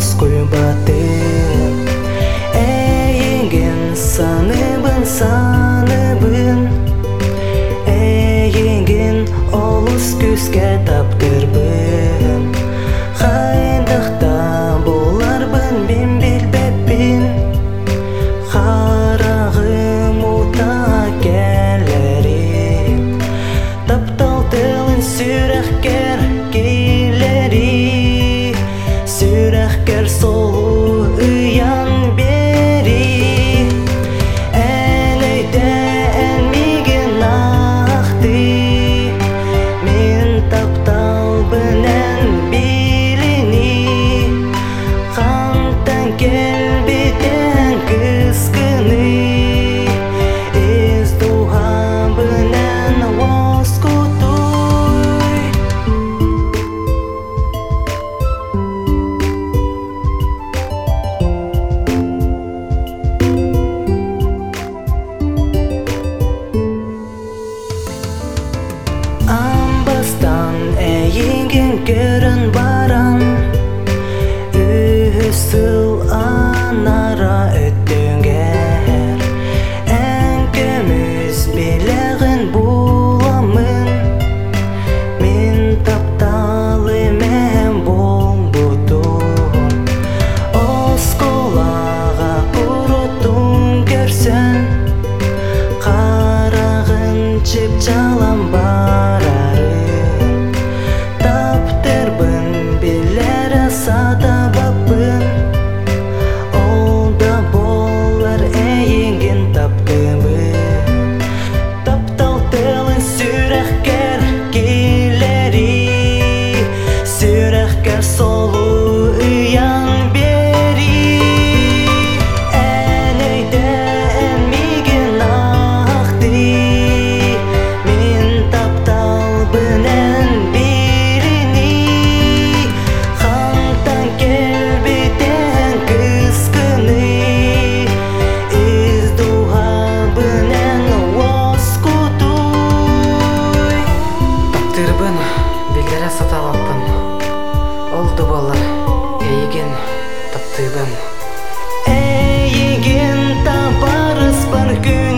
скульптин Эйген саныбын саныбын Эйген олыс күске open get enough. сата ұлды олды болар эйген таптыйбын табарыс табарыспын күн